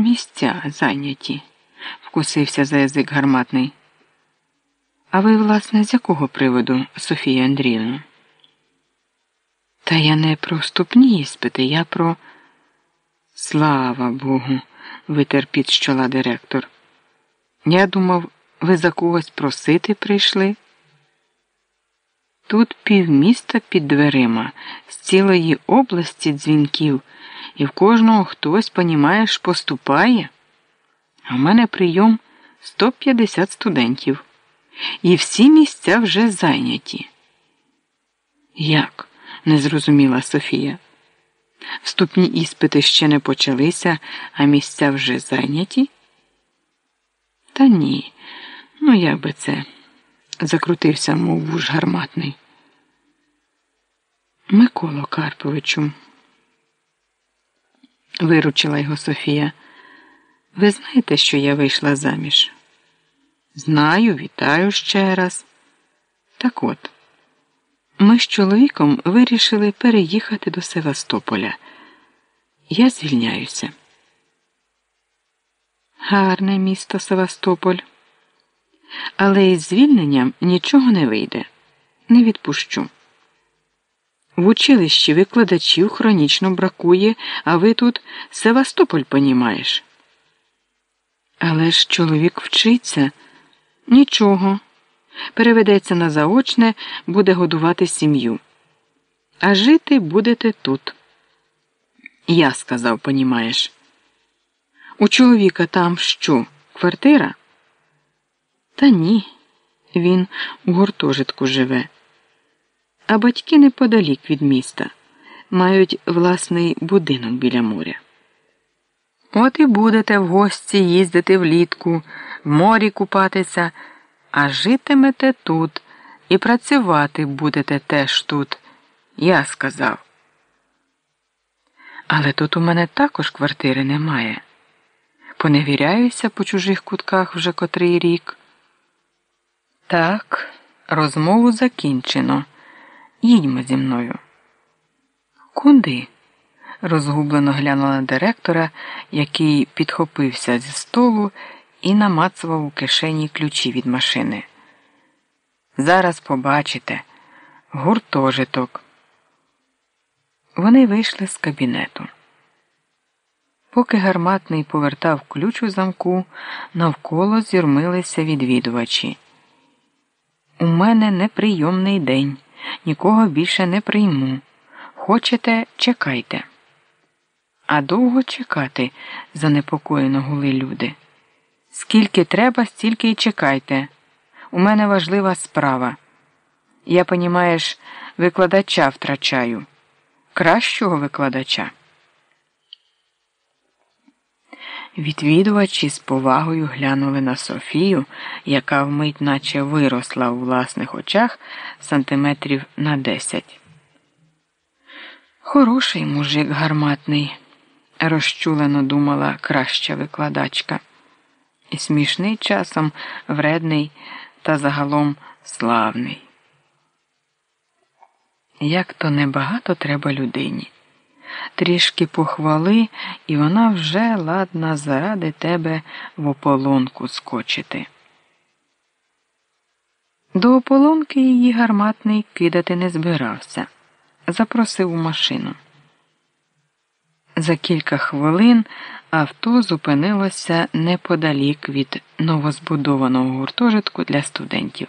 Місця зайняті, вкусився за язик гарматний. А ви, власне, з якого приводу, Софія Андріївна? Та я не про вступні іспити, я про. Слава Богу, витер під щола директор. Я думав, ви за когось просити прийшли. Тут півміста під дверима, з цілої області дзвінків, і в кожного хтось, понімаєш, поступає. А в мене прийом 150 студентів, і всі місця вже зайняті. Як? не зрозуміла Софія. Вступні іспити ще не почалися, а місця вже зайняті? Та ні, ну як би це, закрутився, мов вуж гарматний. Миколо Карповичу, виручила його Софія. Ви знаєте, що я вийшла заміж? Знаю, вітаю ще раз. Так от, ми з чоловіком вирішили переїхати до Севастополя. Я звільняюся. Гарне місто Севастополь. Але із звільненням нічого не вийде. Не відпущу. В училищі викладачів хронічно бракує, а ви тут Севастополь понімаєш. Але ж чоловік вчиться нічого. Переведеться на заочне, буде годувати сім'ю. А жити будете тут. Я сказав, понімаєш. У чоловіка там що? Квартира? Та ні, він у гуртожитку живе. А батьки неподалік від міста, мають власний будинок біля моря. От і будете в гості їздити влітку, в морі купатися, а житимете тут і працювати будете теж тут. Я сказав. Але тут у мене також квартири немає. Поневіряюся по чужих кутках вже котрий рік. Так, розмову закінчено. Їдьмо зі мною. Куди? розгублено глянула на директора, який підхопився зі столу і намацував у кишені ключі від машини. Зараз побачите гуртожиток. Вони вийшли з кабінету. Поки гарматний повертав ключ у замку, навколо зірмилися відвідувачі. У мене неприйомний день, нікого більше не прийму. Хочете, чекайте. А довго чекати, занепокоєно гули люди. Скільки треба, стільки й чекайте. У мене важлива справа. Я, понімаєш, викладача втрачаю, кращого викладача. Відвідувачі з повагою глянули на Софію, яка вмить наче виросла у власних очах сантиметрів на десять. Хороший мужик гарматний, розчулено думала краща викладачка. І смішний часом вредний та загалом славний. Як то небагато треба людині трішки похвали, і вона вже ладна заради тебе в ополонку скочити. До ополонки її гарматний кидати не збирався, запросив у машину. За кілька хвилин авто зупинилося неподалік від новозбудованого гуртожитку для студентів.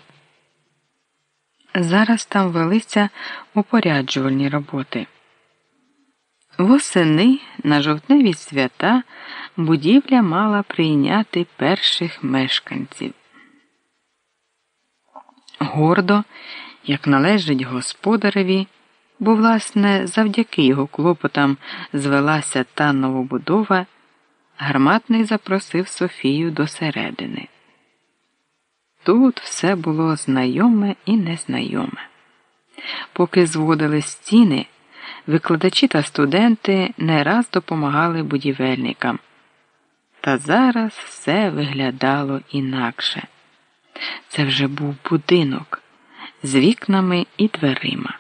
Зараз там велися упоряджувальні роботи. Восени на жовтневі свята будівля мала прийняти перших мешканців. Гордо, як належить господареві, бо, власне, завдяки його клопотам звелася та новобудова, гарматний запросив Софію до середини. Тут все було знайоме і незнайоме. Поки зводили стіни. Викладачі та студенти не раз допомагали будівельникам. Та зараз все виглядало інакше. Це вже був будинок з вікнами і дверима.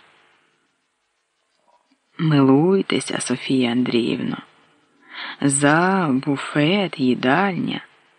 Милуйтеся, Софія Андріївно. зал, буфет, їдальня.